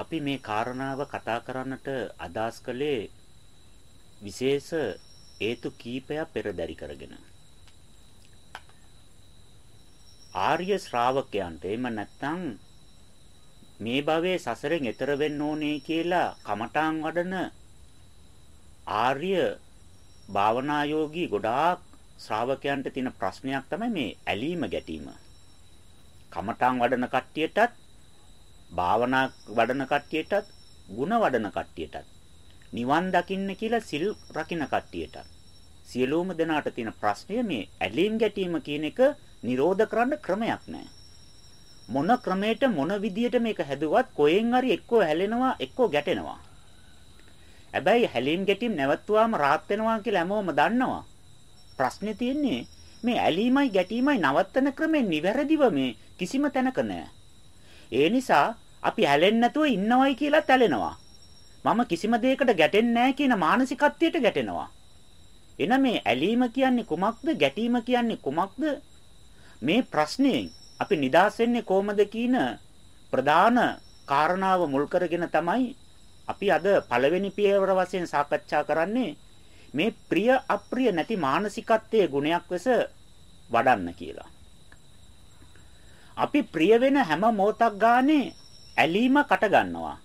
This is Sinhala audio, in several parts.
අපි මේ කාරණාව කතා කරන්නට අදහස් කළේ විශේෂ හේතු කීපයක් පෙරදරි කරගෙන. ආර්ය ශ්‍රාවකයන්ට එහෙම නැත්නම් මේ භවයේ සසරෙන් එතර වෙන්න ඕනේ කියලා කමඨාන් වඩන ආර්ය භාවනා යෝගී ගොඩාක් ශ්‍රාවකයන්ට තියෙන ප්‍රශ්නයක් තමයි මේ ඇලීම ගැටීම. කමඨාන් වඩන කට්ටියටත් භාවනා වඩන කට්ටියටත් ಗುಣ වඩන කට්ටියටත් නිවන් දකින්න කියලා සිල් රකින්න කට්ටියටත් සියලුම දෙනාට තියෙන ප්‍රශ්නය මේ ඇලීම් ගැටීම කියන එක නිරෝධ කරන්න ක්‍රමයක් නැහැ. මොන ක්‍රමයකට මොන විදියට මේක හැදුවත් කොහෙන් හරි එක්කෝ හැලෙනවා එක්කෝ ගැටෙනවා. හැබැයි හැලීම් ගැටීම් නැවතුවාම rahat වෙනවා කියලා හැමෝම දන්නවා. ප්‍රශ්නේ තියෙන්නේ මේ ඇලීමයි ගැටීමයි නවත්තන ක්‍රමේ නිවැරදිව මේ කිසිම තැනක නැහැ. ඒ නිසා අපි ඇලෙන්නේ නැතුව ඉන්නවයි කියලා තැලෙනවා. මම කිසිම දෙයකට ගැටෙන්නේ නැහැ කියන මානසිකත්වයට ගැටෙනවා. එන මේ ඇලීම කියන්නේ කුමක්ද? ගැටීම කියන්නේ කුමක්ද? මේ ප්‍රශ්නේ අපි නිදාස් වෙන්නේ කොහොමද කියන ප්‍රධාන කාරණාව මුල් කරගෙන තමයි අපි අද පළවෙනි පියවර වශයෙන් සාකච්ඡා කරන්නේ මේ ප්‍රිය අප්‍රිය නැති මානසිකත්වයේ ගුණයක් ලෙස වඩන්න කියලා. අපි ප්‍රිය වෙන හැම මොහොතක් ගානේ ඇලීම කට ගන්නවා.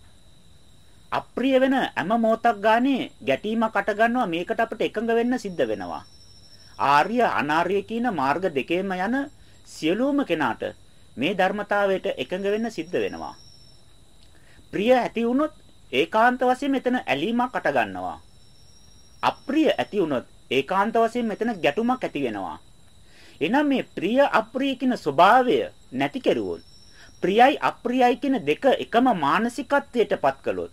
අප්‍රිය වෙන හැම මොහොතක් ගානේ ගැටීමක් අට ගන්නවා මේකට අපිට එකඟ වෙන්න සිද්ධ වෙනවා. ආර්ය අනාර්ය කියන මාර්ග දෙකේම යන සියලුම කෙනාට මේ ධර්මතාවයට එකඟ වෙන්න සිද්ධ වෙනවා. ප්‍රිය ඇති වුණොත් ඒකාන්ත වශයෙන් මෙතන ඇලීමක් අට ගන්නවා. අප්‍රිය ඇති වුණොත් ඒකාන්ත වශයෙන් මෙතන ගැටුමක් ඇති වෙනවා. එහෙනම් මේ ප්‍රිය අප්‍රිය කියන ස්වභාවය නැති කෙරුවොත් ප්‍රියයි අප්‍රියයි කියන දෙක එකම මානසිකත්වයටපත් කළොත්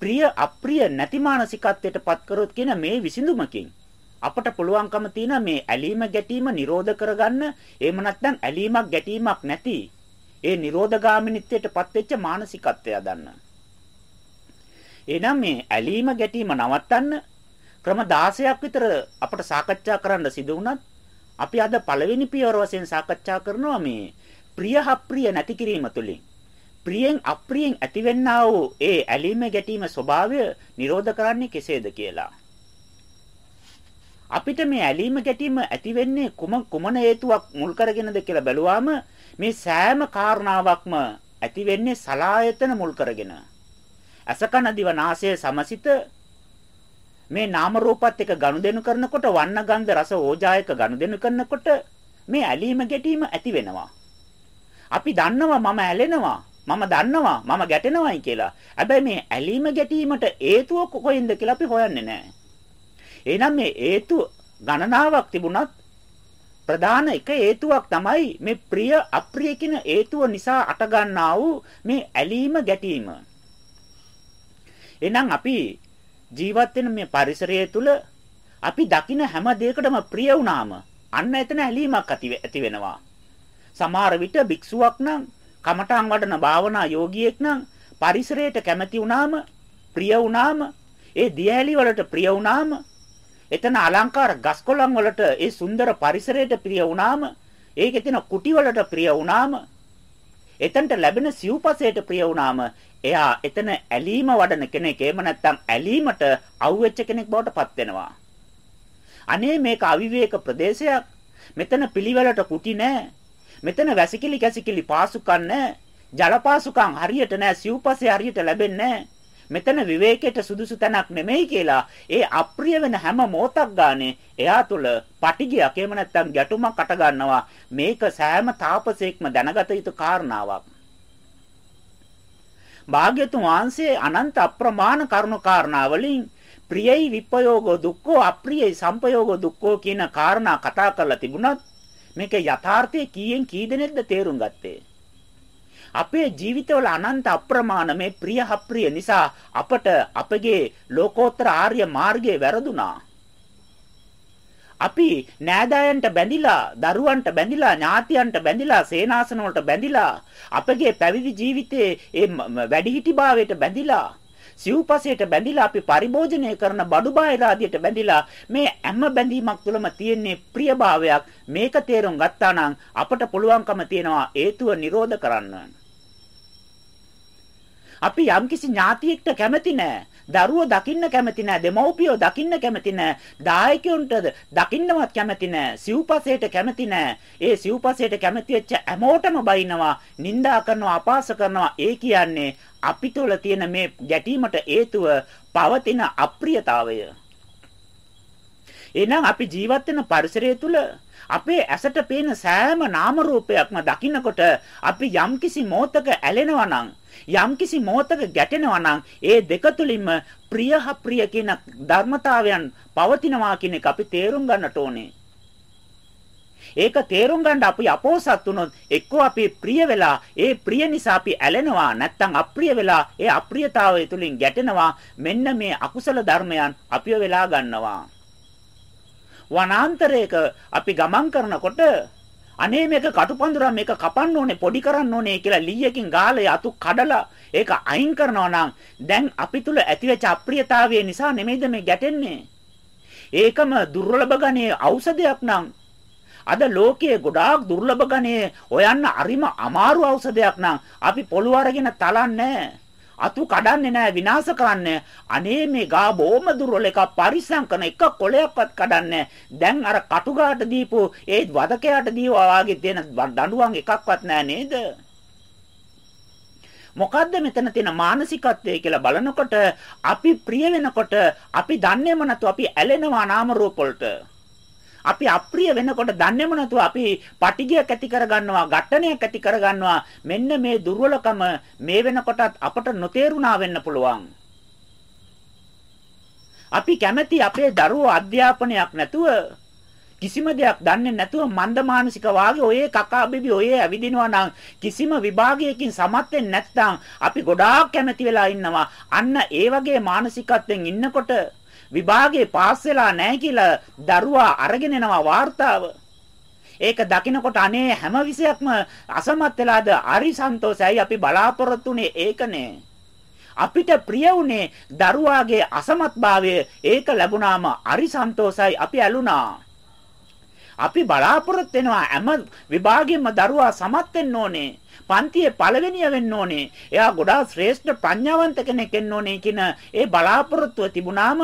ප්‍රිය අප්‍රිය නැති මානසිකත්වයටපත් කරොත් කියන මේ විසඳුමකින් අපට පුළුවන්කම තියෙන මේ ඇලීම ගැටීම නිරෝධ කරගන්න එහෙම නැත්නම් ඇලීමක් ගැටීමක් නැති ඒ නිරෝධගාමිනිත්වයටපත් වෙච්ච මානසිකත්වය ගන්න. එහෙනම් මේ ඇලීම ගැටීම නවත්තන්න ක්‍රම 16ක් විතර අපට සාකච්ඡා කරන්න සිදු වුණත් අපි අද පළවෙනි පියවර වශයෙන් සාකච්ඡා කරනවා මේ ප්‍රිය අප්‍රිය නැති කිරීම තුළින් ප්‍රියෙන් අප්‍රියෙන් ඇතිවෙන්නා වූ ඒ ඇලීම ගැටීම ස්වභාවය නිරෝධ කරන්නේ කෙසේද කියලා. අපිට මේ ඇලීම ගැටීම ඇති වෙන්නේ කුම කුමන හේතුවක් මුල් කරගෙනද කියලා බැලුවාම මේ සෑම කාරණාවක්ම ඇති වෙන්නේ සලායතන මුල් කරගෙන. අසකන දිව නාසය සමසිත මේ නාම රූපات එක ගනුදෙනු කරනකොට වන්න ගන්ධ රස ඕජායක ගනුදෙනු කරනකොට මේ ඇලීම ගැටීම ඇති වෙනවා. අපි දන්නවා මම ඇලෙනවා. මම දන්නවා මම ගැටෙනවායි කියලා. හැබැයි මේ ඇලීම ගැටීමට හේතුව කොහෙන්ද කියලා අපි හොයන්නේ නැහැ. එහෙනම් මේ හේතු ගණනාවක් තිබුණත් ප්‍රධාන එක හේතුවක් තමයි මේ ප්‍රිය අප්‍රිය කියන හේතුව නිසා අට ගන්නා වූ මේ ඇලීම ගැටීම. එහෙනම් අපි ජීවත් වෙන මේ පරිසරය තුල අපි දකින හැම දෙයකටම ප්‍රිය වුණාම අන්න එතන ඇලීමක් ඇති වෙනවා. සමහර විට භික්ෂුවක් නම් කමඨාන් වඩන භාවනා යෝගියෙක් නම් පරිසරයට කැමති වුණාම ප්‍රිය වුණාම ඒ දියැලි වලට ප්‍රිය වුණාම එතන අලංකාර ගස්කොළන් වලට ඒ සුන්දර පරිසරයට ප්‍රිය වුණාම ඒකේ තියෙන කුටි වලට ප්‍රිය වුණාම එතනට ලැබෙන සිව්පසයට ප්‍රිය වුණාම එයා එතන ඇලීම වඩන කෙනෙක් එහෙම නැත්නම් ඇලීමට අවුෙච්ච කෙනෙක් බවට පත් වෙනවා. අනේ මේක අවිවේක ප්‍රදේශයක්. මෙතන පිළිවෙලට කුටි නැහැ. මෙතන වැසිකිලි කැසිකිලි පාසුකම් නැහැ. ජල පාසුකම් හරියට නැහැ. සිව්පසේ හරියට ලැබෙන්නේ මෙතන විවේකයට සුදුසු තැනක් නෙමෙයි කියලා ඒ අප්‍රිය වෙන හැම මොහොතක් ගානේ එයා තුල පටිගයක් එහෙම නැත්නම් ගැටුමක් අට ගන්නවා මේක සෑම තාපසේක්ම දැනගත යුතු කාරණාවක් භාග්‍යතුන් වහන්සේ අනන්ත අප්‍රමාණ කරුණු කාරණා වලින් ප්‍රියයි විපයෝගෝ දුක්ඛෝ අප්‍රියයි සංපයෝගෝ දුක්ඛෝ කියන කාරණා කතා කරලා තිබුණත් මේක යථාර්ථයේ කීයෙන් කී දෙනෙක්ද තේරුම් ගත්තේ? අපේ ජීවිතවල අනන්ත අප්‍රමාණ මේ ප්‍රිය අප්‍රිය නිසා අපට අපගේ ලෝකෝත්තර ආර්ය මාර්ගයේ වැරදුනා. අපි නෑදෑයන්ට බැඳිලා, දරුවන්ට බැඳිලා, ඥාතියන්ට බැඳිලා, සේනාසන වලට බැඳිලා, අපගේ පැවිදි ජීවිතයේ ඒ වැඩිහිටිභාවයට බැඳිලා සිව්පසයට බැඳිලා අපි පරිභෝජනය කරන බඩු බාහිර ආදියට බැඳිලා මේ හැම බැඳීමක් තුළම තියෙන්නේ ප්‍රියභාවයක් මේක තේරුම් ගත්තා නම් අපට පුළුවන්කම තියෙනවා හේතුව නිරෝධ කරන්න අපි යම්කිසි ඥාතියෙක්ට කැමති නැහැ. දරුවෝ දකින්න කැමති නැහැ. දෙමව්පියෝ දකින්න කැමති නැහැ. දායකයන්ට දකින්නවත් කැමති නැහැ. සිව්පසේට කැමති නැහැ. ඒ සිව්පසේට කැමති වෙච්ච හැමෝටම බයිනවා, නිඳා කරනවා, අපාස කරනවා. ඒ කියන්නේ අපි තුළ තියෙන මේ ගැටීමට හේතුව පවතින අප්‍රියතාවය. එහෙනම් අපි ජීවත් වෙන පරිසරය තුළ අපේ ඇසට පේන සෑම නාම රූපයක්ම දකින්නකොට අපි යම්කිසි මොහතක ඇලෙනවා නම් යම්කිසි මොහතක ගැටෙනවා නම් ඒ දෙක තුලින්ම ප්‍රියහ ප්‍රිය කියන ධර්මතාවයන් පවතිනවා කියන එක අපි තේරුම් ගන්නට ඕනේ. ඒක තේරුම් ගන්න අපි අපෝසත් වුණොත් එක්කෝ අපි ප්‍රිය වෙලා ඒ ප්‍රිය නිසා අපි ඇලෙනවා නැත්නම් අප්‍රිය වෙලා ඒ අප්‍රියතාවය තුලින් ගැටෙනවා මෙන්න මේ අකුසල ධර්මයන් අපිව වෙලා ගන්නවා වනාන්තරයක අපි ගමන් කරනකොට අනේ මේක කටුපඳුරා මේක කපන්න ඕනේ පොඩි කරන්න ඕනේ කියලා ලීයකින් ගාලා අතු කඩලා ඒක අයින් කරනවා නම් දැන් අපි තුල ඇතිවෙච්ච අප්‍රියතාවය නිසා නෙමෙයිද මේ ගැටෙන්නේ? ඒකම දුර්ලභ ගණයේ ඖෂධයක් නම්. අද ලෝකයේ ගොඩාක් දුර්ලභ ගණයේ හොයන්න අරිම අමාරු ඖෂධයක් නම් අපි පොළු අරගෙන තලන්නේ. අතු කඩන්නේ නැහැ විනාශ කරන්නේ. අනේ මේ ගා බොම දුර්වල එක පරිස්සම් කරන එක කොලයක්වත් කඩන්නේ දැන් අර කටුගාට දීපු ඒ වදකයාට දීවා වාගේ තියෙන දඬුවම් එකක්වත් නැහැ නේද? මොකද්ද මෙතන තියෙන මානසිකත්වය කියලා බලනකොට අපි ප්‍රිය වෙනකොට අපි දන්නේම නැතු අපි ඇලෙනවා නාම රූප වලට. අපි අප්‍රිය වෙනකොට දන්නේම නැතුව අපි පටිගයක් ඇති කරගන්නවා, ඝට්ටනයක් ඇති කරගන්නවා. මෙන්න මේ දුර්වලකම මේ වෙනකොටත් අපට නොතේරුණා වෙන්න පුළුවන්. අපි කැමැති අපේ දරුවෝ අධ්‍යාපනයක් නැතුව කිසිම දෙයක් දන්නේ නැතුව මන්දමානසික වාගේ ඔය කකා බිබි ඔය ඇවිදිනවා නම් කිසිම විභාගයකින් සමත් වෙන්නේ නැත්නම් අපි ගොඩාක් කැමති වෙලා ඉන්නවා අන්න ඒ වගේ මානසිකත්වයෙන් ඉන්නකොට විභාගේ පාස් වෙලා නැහැ කියලා දරුවා අරගෙන එනවා වார்த்தාව. ඒක දකිනකොට අනේ හැම විෂයක්ම අසමත් වෙලාද අරි සන්තෝෂයි අපි බලාපොරොත්තුනේ ඒකනේ. අපිට ප්‍රිය වුණේ දරුවාගේ අසමත්භාවය ඒක ලැබුණාම අරි සන්තෝෂයි අපි ඇලුනා. අපි බලාපොරොත්තු වෙනවා හැම විභාගෙම දරුවා සමත් වෙන්න ඕනේ. පන්තියේ පළවෙනිය වෙන්න ඕනේ. එයා ගොඩාක් ශ්‍රේෂ්ඨ ප්‍රඥාවන්ත කෙනෙක් වෙන්න ඕනේ කියන ඒ බලාපොරොත්තුව තිබුණාම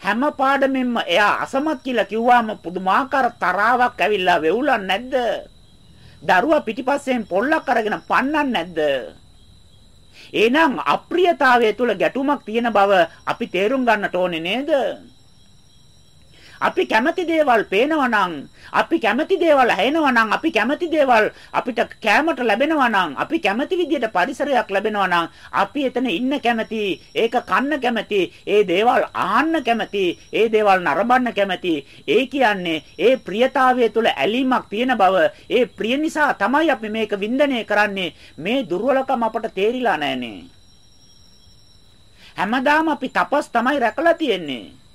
හැම පාඩමෙන්ම එයා අසමත් කියලා කිව්වාම පුදුමාකාර තරාවක් ඇවිල්ලා වෙවුලක් නැද්ද? දරුවා පිටිපස්සෙන් පොල්ලක් අරගෙන පන්නන්නේ නැද්ද? එහෙනම් අප්‍රියතාවය තුල ගැටුමක් තියෙන බව අපි තේරුම් ගන්නට ඕනේ නේද? අපි කැමති දේවල් පේනවා නම් අපි කැමති දේවල් ඇහෙනවා නම් අපි කැමති දේවල් අපිට කැමට ලැබෙනවා නම් අපි කැමති විදියට පරිසරයක් ලැබෙනවා නම් අපි එතන ඉන්න කැමති ඒක කන්න කැමති ඒ දේවල් ආන්න කැමති ඒ දේවල් නරඹන්න කැමති. ඒ කියන්නේ ඒ ප්‍රියතාවය තුළ ඇලීමක් තියෙන බව ඒ ප්‍රිය නිසා තමයි අපි මේක වින්දනය කරන්නේ. මේ දුර්වලකම අපට තේරිලා නැහනේ. හැමදාම අපි තපස් තමයි රැකලා තියෙන්නේ.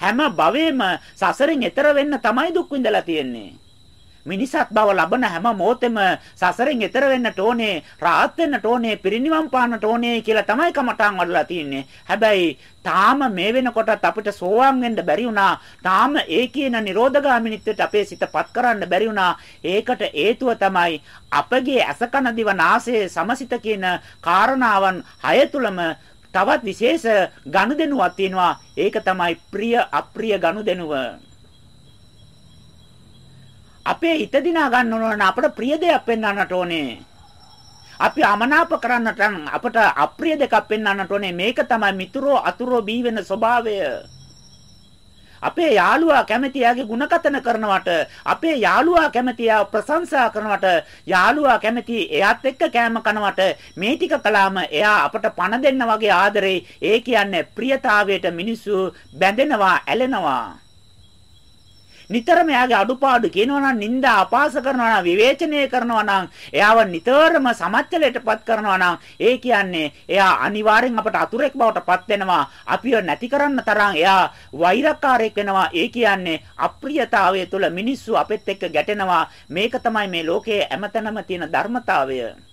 හැම භවෙම සසරෙන් එතර වෙන්න තමයි දුක් විඳලා තියෙන්නේ. මිනිසත් බව ලබන හැම මොහොතෙම සසරෙන් එතර වෙන්නට ඕනේ, රාහත් වෙන්නට ඕනේ, පිරිනිවන් පාන්නට ඕනේ කියලා තමයි කමටන් වඩලා තියෙන්නේ. හැබැයි තාම මේ වෙනකොටත් අපිට සෝවාන් වෙන්න බැරි වුණා. තාම ඒ කියන නිරෝධගාමිනිත්වයට අපේ සිතපත් කරන්න බැරි වුණා. ඒකට හේතුව තමයි අපගේ අසකන දිව නාසය සමසිත කියන කාරණාවන් හය තුලම තවත් විශේෂ ගනුදෙනුවක් තියෙනවා. ඒක තමයි ප්‍රිය අප්‍රිය ගනුදෙනුව. අපේ හිත දිනා ගන්න ඕන අපට ප්‍රිය දෙයක් පෙන්වන්නට ඕනේ. අපි අමනාප කරන්නට අපට අප්‍රිය දෙකක් පෙන්වන්නට ඕනේ. මේක තමයි මිතුරෝ අතුරෝ බී වෙන ස්වභාවය. අපේ යාළුවා කැමති යාගේ ಗುಣකතන කරනවට අපේ යාළුවා කැමති යා ප්‍රශංසා කරනවට යාළුවා කැමති එයාත් එක්ක කෑම කනවට මේ ටික කළාම එයා අපට පණ දෙන්න වගේ ආදරේ. ඒ කියන්නේ ප්‍රියතාවයට මිනිස්සු බැඳෙනවා ඇලෙනවා. නිතරම එයාගේ අඩුපාඩු කියනවා නම් නිନ୍ଦා අපාස කරනවා නම් විවේචනය කරනවා නම් එයාව නිතරම සමච්චලයටපත් කරනවා නම් ඒ කියන්නේ එයා අනිවාර්යෙන් අපට අතුරෙක් බවට පත් වෙනවා. අපිව නැති කරන්න තරම් එයා වෛරකාරයෙක් වෙනවා. ඒ කියන්නේ අප්‍රියතාවය තුළ මිනිස්සු අපෙත් එක්ක ගැටෙනවා. මේක තමයි මේ ලෝකයේ හැමතැනම තියෙන ධර්මතාවය.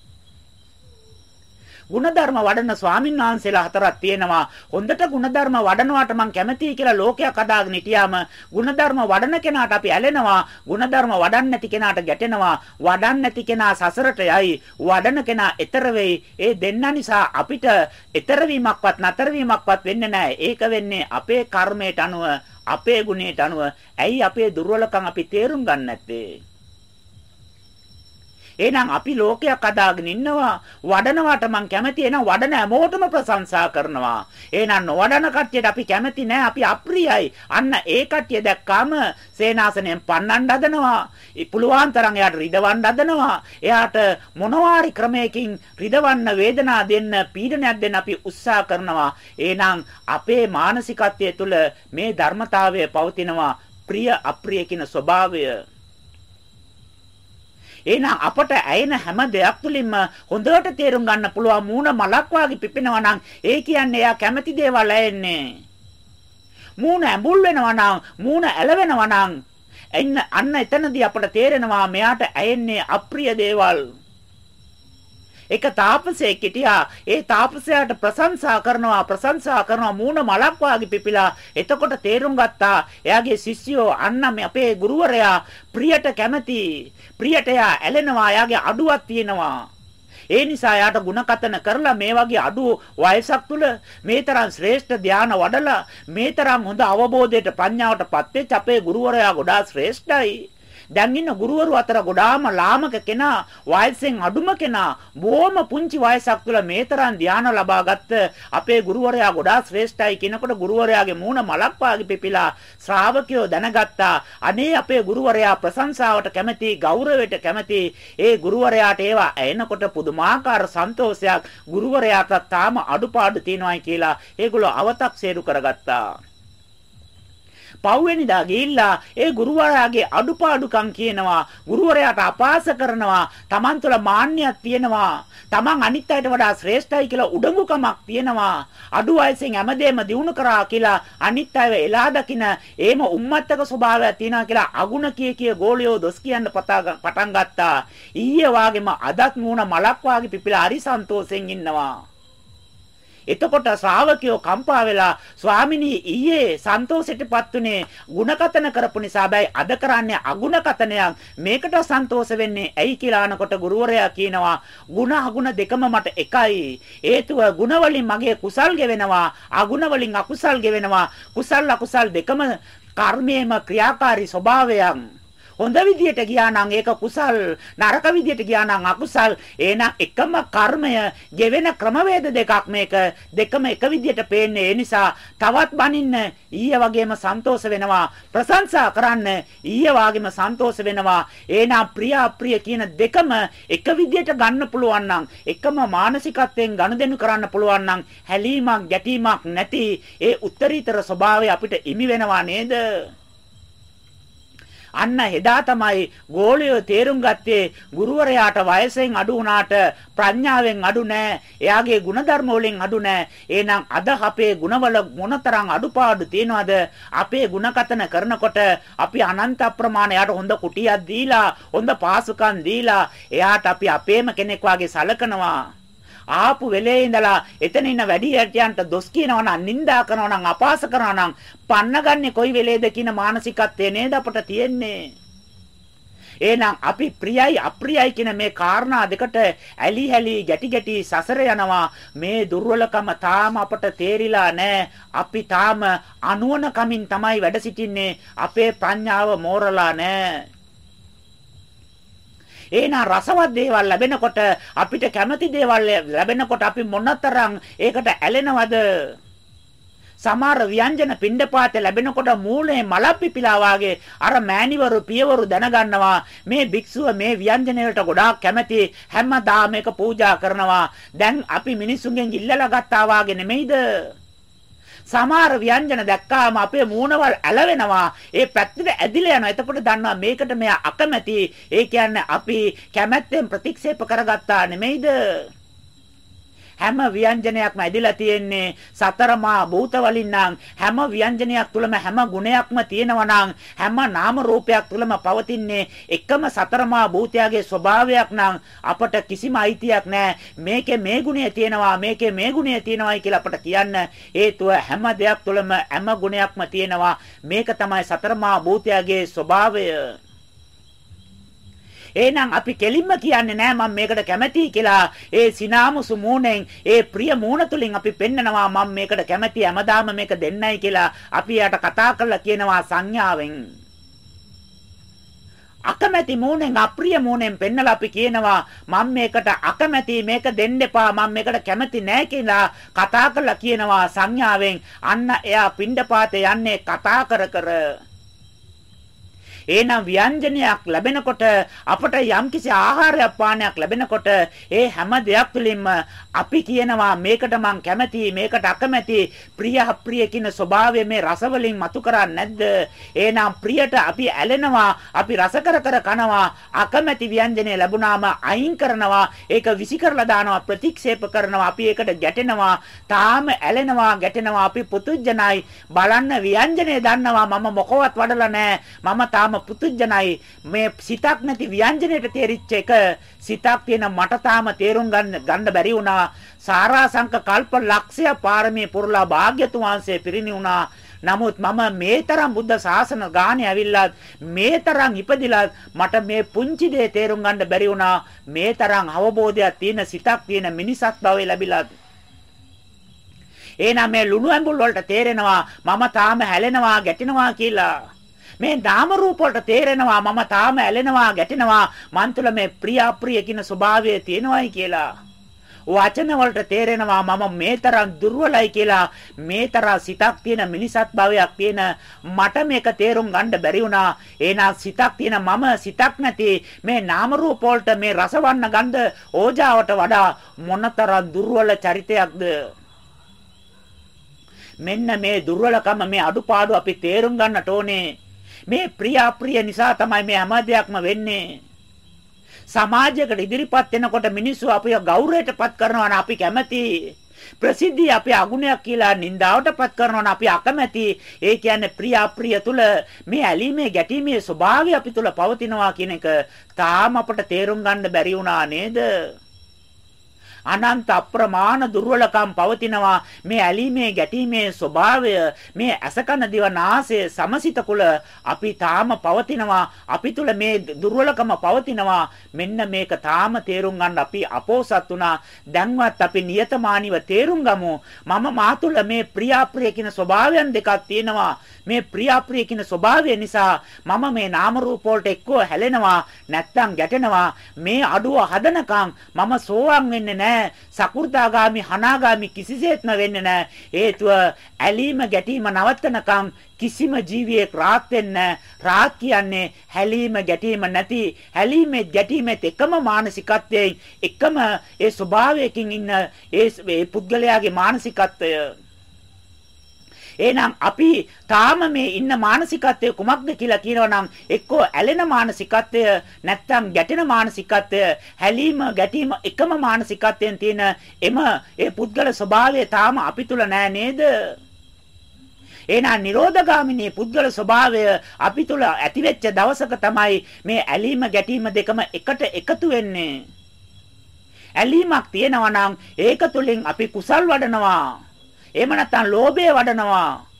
ಗುಣධර්ම වඩන ස්වාමින් වහන්සේලා හතරක් තියෙනවා. හොඳට ಗುಣධර්ම වඩනවාට මං කැමතියි කියලා ලෝකයක් හදාගෙන හිටියාම ಗುಣධර්ම වඩන කෙනාට අපි ඇලෙනවා. ಗುಣධර්ම වඩන්නේ නැති කෙනාට ගැටෙනවා. වඩන්නේ නැති කෙනා සසරට යයි. වඩන කෙනා එතර ඒ දෙන්න නිසා අපිට එතර වීමක්වත් නතර වීමක්වත් වෙන්නේ නැහැ. ඒක වෙන්නේ අපේ කර්මයට අනුව අපේ ගුණයට අනුව ඇයි අපේ දුර්වලකම් අපි තේරුම් ගන්න නැත්තේ එහෙනම් අපි ලෝකයක් අදාගෙන ඉන්නවා. වඩනවට මං කැමති එන වඩන හැමෝටම ප්‍රශංසා කරනවා. එහෙනම් නොවඩන කට්ටියට අපි කැමති නෑ. අපි අප්‍රියයි. අන්න ඒ කට්ටිය දැක්කාම සේනාසනයෙන් පන්නන්න හදනවා. පුළුවන් තරම් එයාට රිදවන්න හදනවා. එයාට මොනවාරි ක්‍රමයකින් රිදවන්න වේදනා දෙන්න පීඩනයක් දෙන්න අපි උත්සාහ කරනවා. එහෙනම් අපේ මානසිකත්වයේ තුල මේ ධර්මතාවය පවතිනවා. ප්‍රිය අප්‍රිය කියන ස්වභාවය. එහෙනම් අපට ඇයෙන හැම දෙයක් තුළින්ම හොඳට තේරුම් ගන්න පුළුවන් මූණ මලක් වාගේ පිපෙනවා නම් ඒ කියන්නේ එයා කැමති දේවල් ඇයෙන්නේ. මූණ ඇඹුල් වෙනවා නම් මූණ ඇලවෙනවා නම් එන්න අන්න එතනදී අපට තේරෙනවා මෙයාට ඇයෙන්නේ අප්‍රිය දේවල්. එක තාපසයෙක් හිටියා. ඒ තාපසයාට ප්‍රශංසා කරනවා ප්‍රශංසා කරනවා මූණ මලක් වාගේ පිපිලා. එතකොට තේරුම් ගත්තා එයාගේ ශිෂ්‍යෝ අන්න අපේ ගුරුවරයා ප්‍රියට කැමති. ප්‍රියට එයා ඇලෙනවා. එයාගේ අඩුවක් තියෙනවා. ඒ නිසා යාට ಗುಣකතන කරලා මේ වගේ අඩු වයසක් තුල මේ තරම් ශ්‍රේෂ්ඨ ධාන වඩලා මේ තරම් හොඳ අවබෝධයට ප්‍රඥාවටපත් වෙච්ච අපේ ගුරුවරයා ගොඩාක් ශ්‍රේෂ්ඨයි. දැන් ඉන්න ගුරුවරු අතර ගොඩාම ලාමක කෙනා වයසෙන් අඩුම කෙනා බොහොම පුංචි වයසක් තුළ මේ තරම් ධානය ලබාගත්ත අපේ ගුරුවරයා ගොඩාක් ශ්‍රේෂ්ඨයි කියනකොට ගුරුවරයාගේ මූණ මලක් වාගේ පිපිලා ශ්‍රාවකයෝ දැනගත්තා. අනේ අපේ ගුරුවරයා ප්‍රශංසාවට කැමති ගෞරවයට කැමති. ඒ ගුරුවරයාට ඒවා ඇයෙනකොට පුදුමාකාර සන්තෝෂයක්. ගුරුවරයාට තාම අඩුපාඩු තියෙනවායි කියලා ඒගොල්ලෝ අව탁සේරු කරගත්තා. පව්වෙනිදා ගිහිල්ලා ඒ ගුරුවරයාගේ අඩුපාඩුකම් කියනවා. ගුරුවරයාට අපාස කරනවා. Taman තුළ මාන්නයක් තියෙනවා. Taman අනිත් අයට වඩා ශ්‍රේෂ්ඨයි කියලා උඩඟුකමක් තියෙනවා. අඩු වයසෙන් හැමදේම දිනු කරා කියලා අනිත් අයව එලා දකින ඒම උම්මත්තක ස්වභාවයක් තියෙනවා කියලා අගුණ කිය කිය ගෝලියෝ දොස් කියන්න පටන් ගත්තා. ඊයේ වාගේම අදත් මූණ මලක් වාගේ පිපිලා හරි සන්තෝෂෙන් ඉන්නවා. එතකොට ශ්‍රාවකයෝ කම්පා වෙලා ස්වාමිනී ඊයේ සන්තෝෂයටපත් උනේ ಗುಣකතන කරපු නිසා බෑ. අද කරන්නේ අගුණ කතනයක් මේකට සන්තෝෂ වෙන්නේ ඇයි කියලා අනකොට ගුරුවරයා කියනවා ಗುಣ අගුණ දෙකම මට එකයි. හේතුව ಗುಣ වලින් මගේ කුසල් ගෙවෙනවා අගුණ වලින් අකුසල් ගෙවෙනවා. කුසල් අකුසල් දෙකම කර්මයේම ක්‍රියාකාරී ස්වභාවයන් හොඳ විදියට ගියා නම් ඒක කුසල් නරක විදියට ගියා නම් අකුසල්. එහෙනම් එකම කර්මය ගෙවෙන ක්‍රමවේද දෙකක් මේක. දෙකම එක විදියට පේන්නේ. ඒ නිසා තවත් බනින්න ඊයේ වගේම සන්තෝෂ වෙනවා. ප්‍රශංසා කරන්න ඊයේ වගේම සන්තෝෂ වෙනවා. එහෙනම් ප්‍රිය අප්‍රිය කියන දෙකම එක විදියට ගන්න පුළුවන් නම් එකම මානසිකත්වයෙන් ගනුදෙනු කරන්න පුළුවන් නම් හැලීමක් ගැටීමක් නැති ඒ උත්තරීතර ස්වභාවය අපිට ඉමි වෙනවා නේද? අන්න එදා තමයි ගෝලියෝ තේරුම් ගත්තේ ගුරුවරයාට වයසෙන් අඩු වුණාට ප්‍රඥාවෙන් අඩු නෑ. එයාගේ ಗುಣධර්ම වලින් අඩු නෑ. එහෙනම් අද අපේ ಗುಣවල මොනතරම් අඩුපාඩු තියෙනවද? අපේ ಗುಣකතන කරනකොට අපි අනන්ත අප්‍රමාණයට හොඳ කුටියක් දීලා, හොඳ පාසුකම් දීලා එයාට අපි අපේම කෙනෙක් සලකනවා. ආපු වෙලේ ඉඳලා එතන ඉන්න වැඩි යටියන්ට දොස් කියනවා නම් නිඳා කරනවා නම් අපාස කරනවා නම් පන්නගන්නේ කොයි වෙලේද කියන මානසිකත්වය නේද අපට තියෙන්නේ? එහෙනම් අපි ප්‍රියයි අප්‍රියයි කියන මේ කාරණා දෙකට ඇලි හැලි ගැටි ගැටි සසර යනවා. මේ දුර්වලකම තාම අපට තේරිලා නැහැ අපි තාම අනුවන කමින් තමයි වැඩ සිටින්නේ. අපේ ප්‍රඥාව මෝරලා නැහැ එහෙනම් රසවත් දේවල් ලැබෙනකොට අපිට කැමති දේවල් ලැබෙනකොට අපි මොනතරම් ඒකට ඇලෙනවද? සමහර ව්‍යංජන පිණ්ඩපාතේ ලැබෙනකොට මූලේ මල පිපිලා වාගේ අර මෑණිවරු පියවරු දැනගන්නවා. මේ භික්ෂුව මේ ව්‍යංජන වලට ගොඩාක් කැමති හැමදාම එක පූජා කරනවා. දැන් අපි මිනිසුන්ගෙන් ඉල්ලලා ගත්තා වාගේ නෙමෙයිද? සමහර ව්‍යංජන දැක්කාම අපේ මූණවල් ඇලවෙනවා. ඒ පැත්තට ඇදිලා යනවා. එතකොට දන්නවා මේකට මෙයා අකමැති. ඒ කියන්නේ අපි කැමැත්තෙන් ප්‍රතික්ෂේප කරගත්තා නෙමෙයිද? හැම ව්‍යංජනයක්ම ඇදිලා තියෙන්නේ සතරමා භූත වලින් නම්. හැම ව්‍යංජනයක් තුළම හැම ගුණයක්ම තියෙනවා නම් හැම නාම රූපයක් තුළම පවතින්නේ එකම සතරමා භූතයාගේ ස්වභාවයක් නම්. අපට කිසිම අයිතියක් නැහැ. මේකේ මේ ගුණය තියෙනවා මේකේ මේ ගුණය තියෙනවායි කියලා අපට කියන්න හේතුව හැම දෙයක් තුළම හැම ගුණයක්ම තියෙනවා. මේක තමයි සතරමා භූතයාගේ ස්වභාවය. එහෙනම් අපි කෙලින්ම කියන්නේ නෑ මම මේකට කැමතියි කියලා. ඒ සිනාමුසු මූණෙන් ඒ ප්‍රිය මූණ තුලින් අපි පෙන්නනවා මම මේකට කැමති හැමදාම මේක දෙන්නයි කියලා. අපි යාට කතා කරලා කියනවා සංඥාවෙන්. අකමැති මූණෙන් අප්‍රිය මූණෙන් පෙන්නලා අපි කියනවා මම මේකට අකමැති මේක දෙන්න එපා මම මේකට කැමති නෑ කියලා කතා කරලා කියනවා සංඥාවෙන් අන්න එයා පිණ්ඩපාතේ යන්නේ කතා කර කර එහෙනම් ව්‍යංජනයක් ලැබෙනකොට අපට යම්කිසි ආහාරයක් පානයක් ලැබෙනකොට ඒ හැම දෙයක් තුළින්ම අපි කියනවා මේකට මං කැමති මේකට අකමැති ප්‍රිය අප්‍රිය කියන ස්වභාවය මේ රස වලින් මතු කරන්නේ නැද්ද? එහෙනම් ප්‍රියට අපි ඇලෙනවා අපි රස කර කර කනවා අකමැති ව්‍යංජනය ලැබුණාම අයින් කරනවා ඒක විසි කරලා දානවා ප්‍රතික්ෂේප කරනවා අපි ඒකට ගැටෙනවා තාම ඇලෙනවා ගැටෙනවා අපි පුතුජනයි. බලන්න ව්‍යංජනය දන්නවා මම මොකවත් වඩලා නැහැ. මම තාම තාම පුදුජනයි මේ සිතක් නැති ව්‍යංජනයට තේරිච්ච එක සිතක් තියෙන මට තාම තේරුම් ගන්න ගන්න බැරි වුණා. සාරාංශක කල්ප ලක්ෂය පාරමී පුරලා භාග්‍යතුන් වහන්සේ පිරිණිවුණා නමුත් මම මේ තරම් බුද්ධ ශාසන ගානේ ඇවිල්ලා මේ තරම් ඉපදිලා මට මේ පුංචි දේ තේරුම් ගන්න බැරි වුණා. මේ තරම් අවබෝධයක් තියෙන සිතක් තියෙන මිනිසක් භවය ලැබිලා එහෙනම් මේ ලුණු ඇඹුල් වලට තේරෙනවා මම තාම හැලෙනවා ගැටෙනවා කියලා. මේ නාම රූප වලට තේරෙනවා මම තාම ඇලෙනවා ගැටෙනවා මන් තුළ මේ ප්‍රිය අප්‍රිය කියන ස්වභාවය තියෙනවායි කියලා. වචන වලට තේරෙනවා මම මේ තරම් දුර්වලයි කියලා. මේ තරම් සිතක් තියෙන මිනිසත් භාවයක් තියෙන මට මේක තේරුම් ගන්න බැරි වුණා. එහෙනම් සිතක් තියෙන මම සිතක් නැති මේ නාම රූප වලට මේ රසවන්න ගඳ ඕජාවට වඩා මොනතරම් දුර්වල චරිතයක්ද? මෙන්න මේ දුර්වලකම මේ අඩුපාඩු අපි තේරුම් ගන්නට ඕනේ. මේ ප්‍රිය අප්‍රිය නිසා තමයි මේ හැම දෙයක්ම වෙන්නේ. සමාජයකට ඉදිරිපත් වෙනකොට මිනිස්සු අපිව ගෞරවයටපත් කරනවා නම් අපි කැමති. ප්‍රසිද්ධිය අපේ අගුණයක් කියලා නින්දාවටපත් කරනවා නම් අපි අකමැති. ඒ කියන්නේ ප්‍රිය අප්‍රිය තුල මේ ඇලීමේ ගැටීමේ ස්වභාවය අපි තුල පවතිනවා කියන එක තාම අපට තේරුම් ගන්න බැරි වුණා නේද? අනන්ත අප්‍රමාණ දුර්වලකම් පවතිනවා. මේ ඇලීමේ ගැටීමේ ස්වභාවය මේ අසකන දිව නාසය සමසිත කුල අපි තාම පවතිනවා. අපි තුල මේ දුර්වලකම පවතිනවා. මෙන්න මේක තාම තේරුම් ගන්න අපි අපෝසත් වුණා. දැන්වත් අපි නියතමානීව තේරුම් ගමු. මම මා තුල මේ ප්‍රියාප්‍රිය කියන ස්වභාවයන් දෙකක් තියෙනවා. මේ ප්‍රියාප්‍රිය කියන ස්වභාවය නිසා මම මේ නාම රූප වලට එක්කව හැලෙනවා නැත්තම් ගැටෙනවා මේ අඩුව හදනකම් මම සෝවන් වෙන්නේ නැහැ නැහැ. සකු르දාගාමි හනාගාමි කිසිසේත්ම වෙන්නේ නැහැ. හේතුව ඇලීම ගැටීම නවත්තනකම් කිසිම ජීවියෙක් රාත් වෙන්නේ රාත් කියන්නේ හැලීම ගැටීම නැති හැලීමේ ගැටීමේ එකම මානසිකත්වයෙන් එකම ඒ ස්වභාවයකින් ඉන්න ඒ පුද්ගලයාගේ මානසිකත්වය එහෙනම් අපි තාම මේ ඉන්න මානසිකත්වය කුමක්ද කියලා කියනවනම් එක්කෝ ඇලෙන මානසිකත්වය නැත්නම් ගැටෙන මානසිකත්වය හැලීම ගැටීම එකම මානසිකත්වයෙන් තියෙන එම ඒ පුද්ගල ස්වභාවය තාම අපි තුල නෑ නේද? එහෙනම් නිරෝධගාමිනී පුද්ගල ස්වභාවය අපි තුල ඇතිවෙච්ච දවසක තමයි මේ ඇලීම ගැටීම දෙකම එකට එකතු වෙන්නේ. ඇලීමක් තියෙනවා නම් ඒක තුලින් අපි කුසල් වඩනවා. එහෙම නැත්නම් ලෝභය වඩනවා.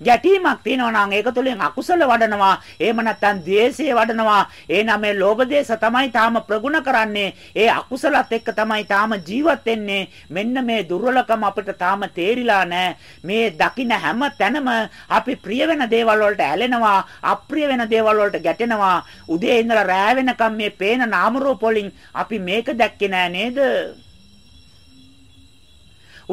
ගැටීමක් තියෙනවා නම් ඒක තුළින් අකුසල වඩනවා. එහෙම නැත්නම් ද්වේෂය වඩනවා. එහෙනම් මේ ලෝභ දේශ තමයි තාම ප්‍රගුණ කරන්නේ. ඒ අකුසලත් එක්ක තමයි තාම ජීවත් වෙන්නේ. මෙන්න මේ දුර්වලකම අපිට තාම තේරිලා නැහැ. මේ දකින්න හැම තැනම අපි ප්‍රිය වෙන දේවල් වලට ඇලෙනවා. අප්‍රිය වෙන දේවල් වලට ගැටෙනවා. උදේ ඉඳලා රෑ වෙනකම් මේ පේන නාම රූප වලින් අපි මේක දැක්කේ නෑ නේද?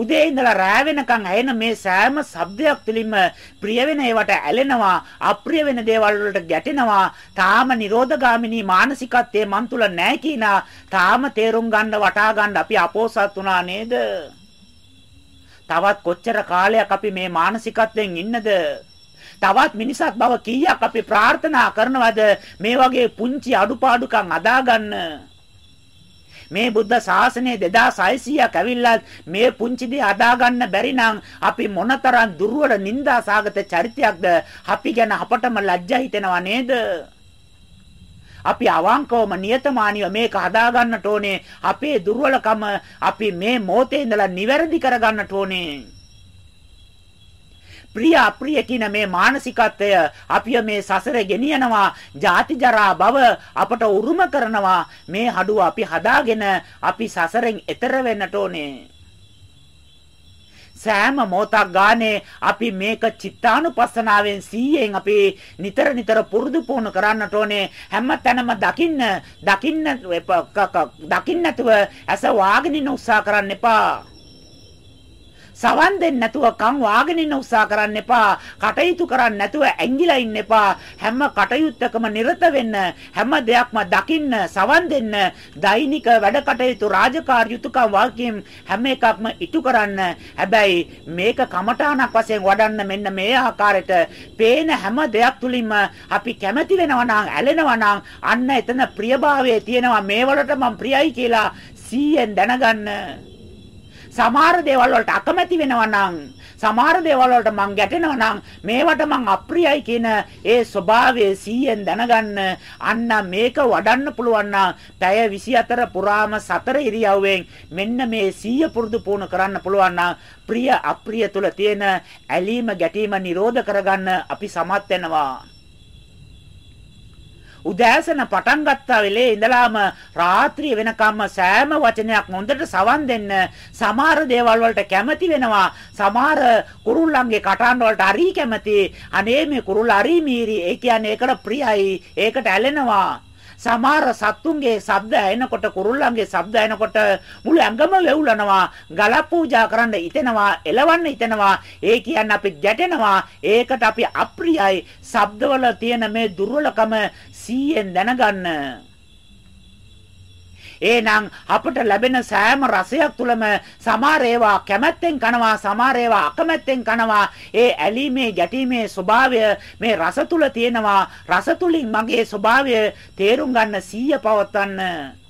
උදේ ඉඳලා රෑ වෙනකන් ඇයෙන මේ සෑම ශබ්දයක් තුළින්ම ප්‍රිය වෙන ඒවට ඇලෙනවා අප්‍රිය වෙන දේවල් වලට ගැටෙනවා. තාම නිරෝධගාමිනී මානසිකත්වයේ මන් තුල නැහැ කියනා. තාම තේරුම් ගන්න වටා ගන්න අපි අපෝසත් වුණා නේද? තවත් කොච්චර කාලයක් අපි මේ මානසිකත්වයෙන් ඉන්නද? තවත් මිනිසක් බව කීයක් අපි ප්‍රාර්ථනා කරනවද? මේ වගේ පුංචි අඩුපාඩුකම් අදාගන්න. මේ බුද්ධ ශාසනය 2600ක් ඇවිල්ලා මේ පුංචි දේ අදාගන්න බැරි නම් අපි මොනතරම් දුර්වල නිന്ദා සාගත චරිතයක්ද අපි ගැන අපටම ලැජ්ජා හිතෙනවා නේද? අපි අවංකවම නියතමානීව මේක හදාගන්නට ඕනේ. අපේ දුර්වලකම අපි මේ මොහොතේ ඉඳලා නිවැරදි කරගන්නට ඕනේ. ප්‍රිය අප්‍රිය කියන මේ මානසිකත්වය අපිය මේ සසර ගෙනියනවා. ජාති ජරා භව අපට උරුම කරනවා. මේ හඩුව අපි හදාගෙන අපි සසරෙන් එතර වෙන්නට ඕනේ. සෑම මොහොතක් ගානේ අපි මේක චිත්තානුපස්සනාවෙන් 100ෙන් අපි නිතර නිතර පුරුදු පුහුණු කරන්නට ඕනේ. හැම තැනම දකින්න දකින්න දකින්න නැතුව ඇස වාගෙන ඉන්න උත්සාහ කරන්න එපා. සවන් දෙන්න නැතුව කන් වාගෙන ඉන්න උත්සාහ කරන්න එපා. කටයුතු කරන්න නැතුව ඇංගිලා ඉන්න එපා. හැම කටයුත්තකම නිරත වෙන්න, හැම දෙයක්ම දකින්න, සවන් දෙන්න, දෛනික වැඩ කටයුතු රාජකාරී යුතුයකම් වාක්‍යම් හැම එකක්ම ඉටු කරන්න. හැබැයි මේක කමඨාණක් වශයෙන් වඩන්න මෙන්න මේ ආකාරයට පේන හැම දෙයක් තුලින්ම අපි කැමති වෙනවා නම්, ඇලෙනවා නම් අන්න එතන ප්‍රියභාවයේ තියෙනවා මේවලට මම ප්‍රියයි කියලා 100ෙන් දැනගන්න. සමහර දේවල් වලට අකමැති වෙනවා නම් සමහර දේවල් වලට මං ගැටෙනවා නම් මේවට මං අප්‍රියයි කියන ඒ ස්වභාවයේ 100ෙන් දැනගන්න අන්න මේක වඩන්න පුළුවන් නම් පැය 24 පුරාම සතර ඉරියව්වෙන් මෙන්න මේ 100 පුරුදු පුහුණු කරන්න පුළුවන් නම් ප්‍රිය අප්‍රිය තුල තියෙන ඇලීම ගැටීම නිරෝධ කරගන්න අපි සමත් වෙනවා. උදෑසන පටන් ගත්ත වෙලේ ඉඳලාම රාත්‍රිය වෙනකම්ම සෑම වචනයක් හොඳට සවන් දෙන්න සමහර දේවල් වලට කැමති වෙනවා. සමහර කුරුල්ලන්ගේ කටහඬ වලට හරි කැමති. අනේ මේ කුරුල්ල හරි මීරි ඒ කියන්නේ ඒකට ප්‍රියයි. ඒකට ඇලෙනවා. සමහර සත්තුන්ගේ ශබ්ද ඇහෙනකොට කුරුල්ලන්ගේ ශබ්ද ඇහෙනකොට මුළු ඇඟම වෙවුලනවා. ගල පූජා කරන්න හිතෙනවා එලවන්න හිතෙනවා. ඒ කියන්නේ අපි ගැටෙනවා. ඒකට අපි අප්‍රියයි. ශබ්දවල තියෙන මේ දුර්වලකම 100ෙන් දැනගන්න. එහෙනම් අපට ලැබෙන සෑම රසයක් තුළම සමහර ඒවා කැමැත්තෙන් කනවා සමහර ඒවා අකමැත්තෙන් කනවා. ඒ ඇලීමේ ගැටීමේ ස්වභාවය මේ රස තුල තියෙනවා. රස තුලින් මගේ ස්වභාවය තේරුම් ගන්න සීය පවත්වන්න.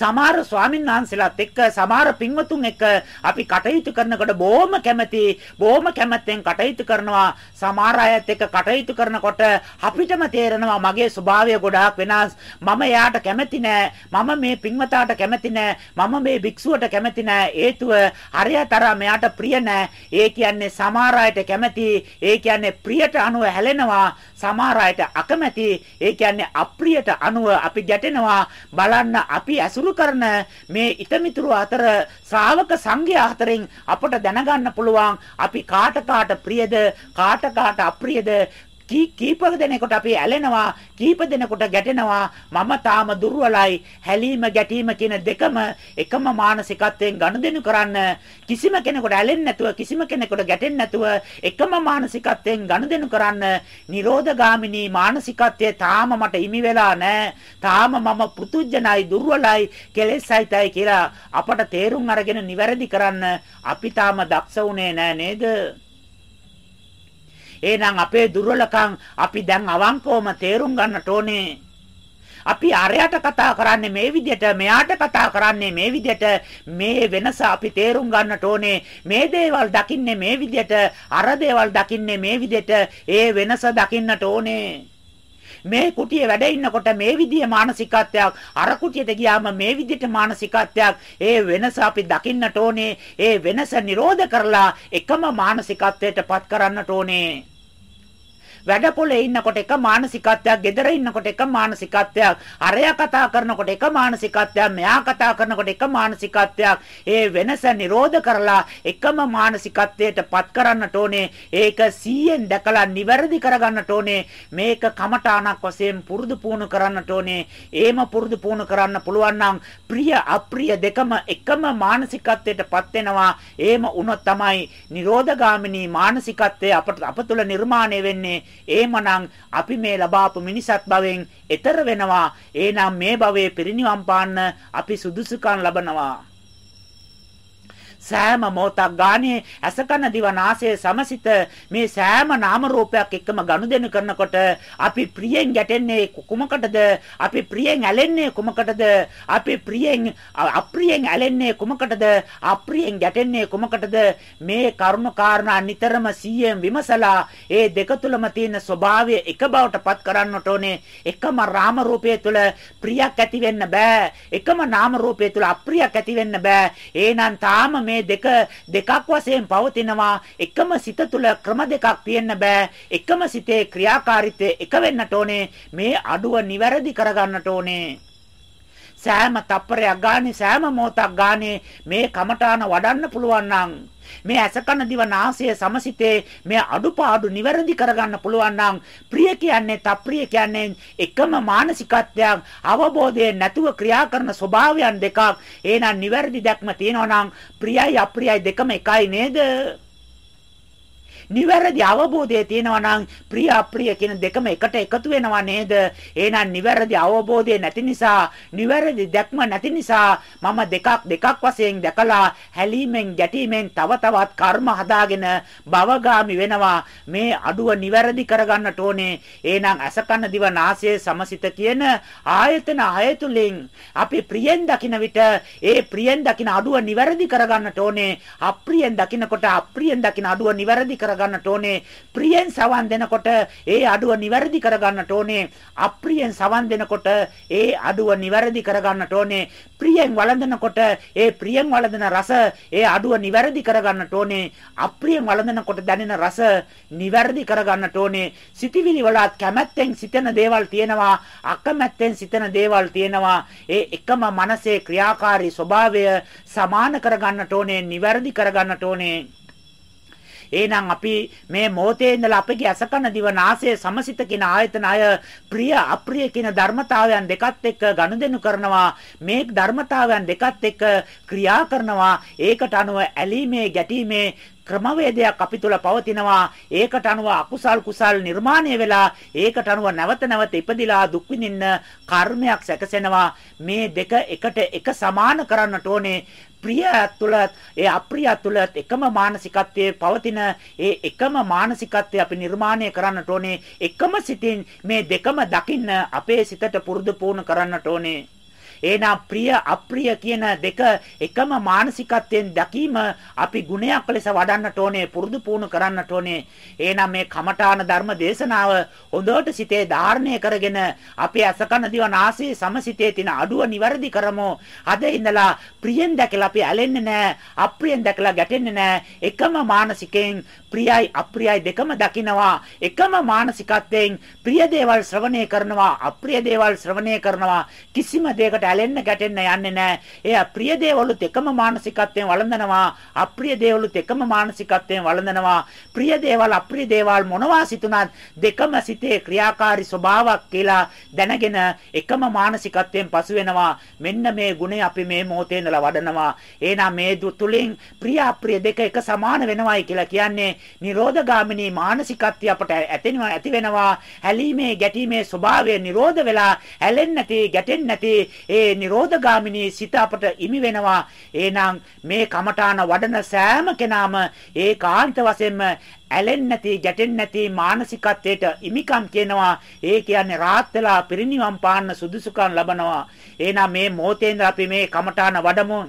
සමහර ස්වාමීන් වහන්සේලාත් එක්ක සමහර පින්වතුන් එක්ක අපි කටයුතු කරනකොට බොහොම කැමැති බොහොම කැමැත්තෙන් කටයුතු කරනවා. සමහර අයත් එක්ක කටයුතු කරනකොට අපිටම තේරෙනවා මගේ ස්වභාවය ගොඩාක් වෙනස්. මම එයාට කැමැති නෑ. මම මේ පින්වතාට කැමැති නෑ. මම මේ භික්ෂුවට කැමැති නෑ. හේතුව හරියටර මෙයාට ප්‍රිය නෑ. ඒ කියන්නේ සමහර අයට කැමැති ඒ කියන්නේ ප්‍රියට අනුව හැලෙනවා. සමහර අයට අකමැති ඒ කියන්නේ අප්‍රියට අනුව අපි ගැටෙනවා. බලන්න අපි ඇසුරු ඇසුරු කරන මේ ිතමිතුරු අතර ශ්‍රාවක සංඝයා අතරින් අපට දැනගන්න පුළුවන්. අපි කාට කාට ප්‍රියද? කාට කාට අප්‍රියද? කීප දෙනෙකුට අපි ඇලෙනවා කීප දෙනෙකුට ගැටෙනවා. මම තාම දුර්වලයි. හැලීම ගැටීම කියන දෙකම එකම මානසිකත්වයෙන් ගනුදෙනු කරන්න. කිසිම කෙනෙකුට ඇලෙන්නේ නැතුව කිසිම කෙනෙකුට ගැටෙන්නේ නැතුව එකම මානසිකත්වයෙන් ගනුදෙනු කරන්න. නිරෝධගාමිනී මානසිකත්වය තාම මට හිමි වෙලා නැහැ තාම මම පෘතුජනයි දුර්වලයි කෙලෙසයිතයි කියලා අපට තේරුම් අරගෙන නිවැරදි කරන්න. අපි තාම දක්ෂ වුණේ නැහැ නේද? එහෙනම් අපේ දුර්වලකම් අපි දැන් අවංකවම තේරුම් ගන්නට ඕනේ. අපි අරයට කතා කරන්නේ මේ විදිහට මෙයාට කතා කරන්නේ මේ විදිහට මේ වෙනස අපි තේරුම් ගන්නට ඕනේ මේ දේවල් දකින්නේ මේ විදිහට අර දේවල් දකින්නේ මේ විදිහට ඒ වෙනස දකින්නට ඕනේ මේ කුටියේ වැඩ ඉන්නකොට මේ විදිහේ මානසිකත්වයක් අර කුටියට ගියාම මේ විදිහට මානසිකත්වයක් ඒ වෙනස අපි දකින්නට ඕනේ ඒ වෙනස නිරෝධ කරලා එකම මානසිකත්වයට පත් කරන්නට ඕනේ. වැඩපොලේ ඉන්නකොට එක මානසිකත්වයක්, ගෙදර ඉන්නකොට එක මානසිකත්වයක්, අරයා කතා කරනකොට එක මානසිකත්වයක්, මෙයා කතා කරනකොට එක මානසිකත්වයක්. ඒ වෙනස නිරෝධ කරලා එකම මානසිකත්වයට පත් කරන්නට ඕනේ. ඒක 100ෙන් දැකලා නිවැරදි කරගන්නට ඕනේ. මේක කමඨාණක් වශයෙන් පුරුදු පුහුණු කරන්නට ඕනේ. ඒම පුරුදු පුහුණු කරන්න පුළුවන් නම් ප්‍රිය අප්‍රිය දෙකම එකම මානසිකත්වයට පත් වෙනවා. ඒම වුණොත් තමයි නිරෝධගාමිනී මානසිකත්වය අපට අප තුළ නිර්මාණය වෙන්නේ. එහෙමනම් අපි මේ ලබාපු මිනිසත් භවෙන් එතර වෙනවා. එහෙනම් මේ භවයේ පිරිනිවන් පාන්න අපි සුදුසුකම් ලබනවා. සෑම මොහොතක් ගානේ අසකන දිවනාසය සමසිත මේ සෑම නාම රූපයක් එක්කම ගනුදෙනු කරනකොට අපි ප්‍රියෙන් ගැටෙන්නේ කුමකටද? අපි ප්‍රියෙන් ඇලෙන්නේ කුමකටද? අපි ප්‍රියෙන් අප්‍රියෙන් ඇලෙන්නේ කුමකටද? අප්‍රියෙන් ගැටෙන්නේ කුමකටද? මේ කරුණ කාරණා නිතරම සීයෙන් විමසලා ඒ දෙක තුලම තියෙන ස්වභාවය එක බවට පත් කරන්නට ඕනේ. එකම රාම රූපය තුල ප්‍රියක් ඇති වෙන්න බෑ. එකම නාම රූපය තුල අප්‍රියක් ඇති වෙන්න බෑ. එහෙනම් තාම මේ දෙක දෙකක් වශයෙන් පවතිනවා. එකම සිත තුල ක්‍රම දෙකක් තියෙන්න බෑ. එකම සිතේ ක්‍රියාකාරීත්වය එක වෙන්නට ඕනේ. මේ අඩුව නිවැරදි කරගන්නට ඕනේ. සෑම තප්පරයක් ගානේ සෑම මොහොතක් ගානේ මේ කමඨාන වඩන්න පුළුවන් නම් මේ ඇසකන දිව නාසය සමසිතේ මේ අඩුපාඩු නිවැරදි කරගන්න පුළුවන් නම් ප්‍රිය කියන්නේ තප්‍රිය කියන්නේ එකම මානසිකත්වයක් අවබෝධයෙන් නැතුව ක්‍රියා කරන ස්වභාවයන් දෙකක්. එහෙනම් නිවැරදි දැක්ම තියෙනවා නම් ප්‍රියයි අප්‍රියයි දෙකම එකයි නේද? නිවැරදි අවබෝධය තියෙනවා නම් ප්‍රිය අප්‍රිය කියන දෙකම එකට එකතු වෙනවා නේද? එහෙනම් නිවැරදි අවබෝධය නැති නිසා, නිවැරදි දැක්ම නැති නිසා මම දෙකක් දෙකක් වශයෙන් දැකලා හැලීමෙන් ගැටීමෙන් තව තවත් කර්ම හදාගෙන භවගාමි වෙනවා. මේ අඩුව නිවැරදි කරගන්නට ඕනේ. එහෙනම් අසකන දිව නාසය සමසිත කියන ආයතන හයතුලින් අපි ප්‍රියෙන් දකින විට ඒ ප්‍රියෙන් දකින අඩුව නිවැරදි කරගන්නට ඕනේ. අප්‍රියෙන් දකිනකොට අප්‍රියෙන් දකින අඩුව නිවැරදි කර කරගන්නට ඕනේ. ප්‍රියෙන් සවන් දෙනකොට ඒ අඩුව නිවැරදි කරගන්නට ඕනේ. අප්‍රියෙන් සවන් දෙනකොට ඒ අඩුව නිවැරදි කරගන්නට ඕනේ. ප්‍රියෙන් වළඳනකොට ඒ ප්‍රියෙන් වළඳන රස ඒ අඩුව නිවැරදි කරගන්නට ඕනේ. අප්‍රියෙන් වළඳනකොට දැනෙන රස නිවැරදි කරගන්නට ඕනේ. සිතිවිලි වලත් කැමැත්තෙන් සිතන දේවල් තියෙනවා. අකමැත්තෙන් සිතන දේවල් තියෙනවා. ඒ එකම මනසේ ක්‍රියාකාරී ස්වභාවය සමාන කරගන්නට ඕනේ. නිවැරදි කරගන්නට ඕනේ. එහෙනම් අපි මේ මොහොතේ ඉඳලා අපගේ අසකන දිව නාසය සමසිත කියන ආයතන අය ප්‍රිය අප්‍රිය කියන ධර්මතාවයන් දෙකත් එක්ක ගනුදෙනු කරනවා. මේ ධර්මතාවයන් දෙකත් එක්ක ක්‍රියා කරනවා. ඒකට අනුව ඇලීමේ ගැටීමේ ක්‍රමවේදයක් අපි තුල පවතිනවා. ඒකට අනුව අකුසල් කුසල් නිර්මාණය වෙලා ඒකට අනුව නැවත නැවත ඉපදිලා දුක් විඳින්න කර්මයක් සැකසෙනවා. මේ දෙක එකට එක සමාන කරන්නට ඕනේ. ප්‍රිය තුලත් ඒ අප්‍රිය තුලත් එකම මානසිකත්වයේ පවතින ඒ එකම මානසිකත්වය අපි නිර්මාණය කරන්නට ඕනේ. එකම සිතින් මේ දෙකම දකින්න අපේ සිතට පුරුදු පුහුණු කරන්නට ඕනේ. එහෙනම් ප්‍රිය අප්‍රිය කියන දෙක එකම මානසිකත්වයෙන් දැකීම අපි ගුණයක් ලෙස වඩන්නට ඕනේ පුරුදු පුහුණු කරන්නට ඕනේ. එහෙනම් මේ කමඨාන ධර්ම දේශනාව හොඳට සිතේ ධාරණය කරගෙන අපි අසකන දිව නාසයේ සමසිතේ තියෙන අඩුව නිවැරදි කරමු. අද ඉඳලා ප්‍රියෙන් දැකලා අපි ඇලෙන්නේ නැහැ. අප්‍රියෙන් දැකලා ගැටෙන්නේ නැහැ. එකම මානසිකයෙන් ප්‍රියයි අප්‍රියයි දෙකම දකිනවා. එකම මානසිකත්වයෙන් ප්‍රිය දේවල් ශ්‍රවණය කරනවා. අප්‍රිය දේවල් ශ්‍රවණය කරනවා. කිසිම දෙයකට ඇලෙන්න ගැටෙන්න යන්නේ නැහැ. එයා ප්‍රිය දේවලුත් එකම මානසිකත්වයෙන් වළඳනවා. අප්‍රිය දේවලුත් එකම මානසිකත්වයෙන් වළඳනවා. ප්‍රිය දේවල් අප්‍රිය දේවල් මොනවා සිතුණත් දෙකම සිතේ ක්‍රියාකාරී ස්වභාවයක් කියලා දැනගෙන එකම මානසිකත්වයෙන් පසු වෙනවා. මෙන්න මේ ගුණය අපි මේ මොහොතේ ඉඳලා වඩනවා. එහෙනම් මේ තුලින් ප්‍රිය අප්‍රිය දෙක එක සමාන වෙනවයි කියලා කියන්නේ නිරෝධගාමිනී මානසිකත්වය අපට ඇතිවෙනවා ඇති වෙනවා. හැලීමේ ගැටීමේ ස්වභාවය නිරෝධ වෙලා ඇලෙන්නේ නැති ගැටෙන්නේ නැති ඒ ඒ නිරෝධගාමිනී සිත අපට ඉමි වෙනවා. එහෙනම් මේ කමඨාන වඩන සෑම කෙනාම ඒකාන්ත වශයෙන්ම ඇලෙන්නේ නැති ගැටෙන්නේ නැති මානසිකත්වයට ඉමිකම් කියනවා. ඒ කියන්නේ රාත් වෙලා පිරිනිවන් පාන්න සුදුසුකම් ලබනවා. එහෙනම් මේ මොහොතේ ඉඳලා අපි මේ කමඨාන වඩමු.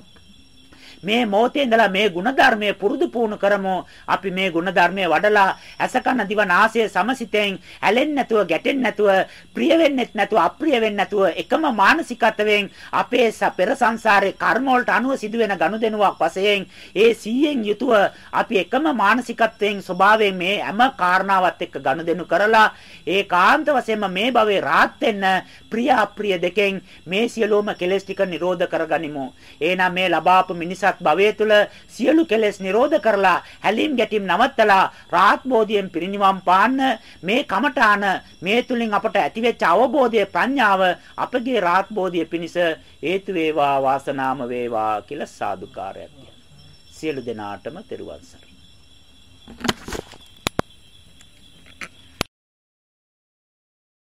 මේ මොහොතේ ඉඳලා මේ ಗುಣධර්මයේ පුරුදු පුහුණු කරමු. අපි මේ ಗುಣධර්මයේ වඩලා ඇසකන දිවනාසය සමසිතෙන් ඇලෙන්නේ නැතුව, ගැටෙන්නේ නැතුව, ප්‍රිය වෙන්නෙත් නැතුව, අප්‍රිය වෙන්නේ නැතුව එකම මානසිකත්වයෙන් අපේ පෙර සංසාරේ කර්ම වලට අනුව සිදුවෙන ගනුදෙනුවක් වශයෙන් ඒ 100න් යුතුව අපි එකම මානසිකත්වයෙන් ස්වභාවයෙන් මේ හැම කාරණාවත් එක්ක ගනුදෙනු කරලා ඒ කාන්ත වශයෙන්ම මේ භවයේ රාත් වෙන්න ප්‍රිය අප්‍රිය දෙකෙන් මේ සියලුම කෙලෙස් ටික නිරෝධ කරගනිමු. එහෙනම් මේ ලබාපු මිනිසා මිනිසත් භවය තුල සියලු කෙලෙස් නිරෝධ කරලා හැලීම් ගැටීම් නවත්තලා රාහත් බෝධියෙන් පිරිනිවන් පාන්න මේ කමඨාන මේ තුලින් අපට ඇතිවෙච්ච අවබෝධය ප්‍රඥාව අපගේ රාහත් බෝධිය පිණිස හේතු වේවා වාසනාම වේවා කියලා සාදුකාරයක් සියලු දෙනාටම තෙරුවන් සරණයි.